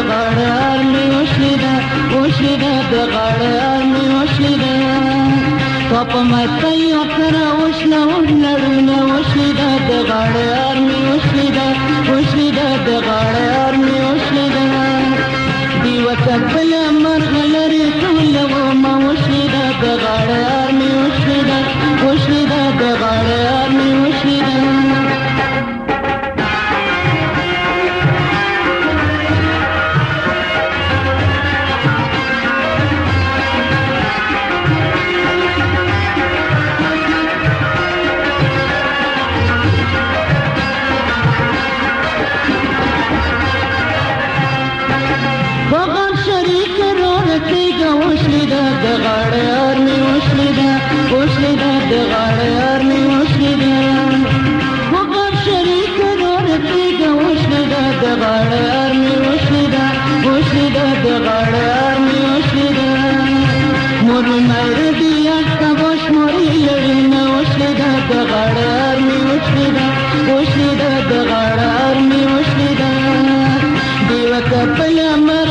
بغرار ميوشدا وشدا بغرار ميوشدا طبمتي وكرا وشلا ولرنا وشدا بغرار ميوشدا وشدا بغرار ميوشدا دي وتبلا مرغلري كل وشدا Pelama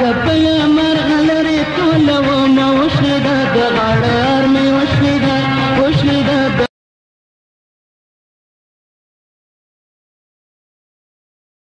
کپیا مرغ لري تولو نو شدا دغه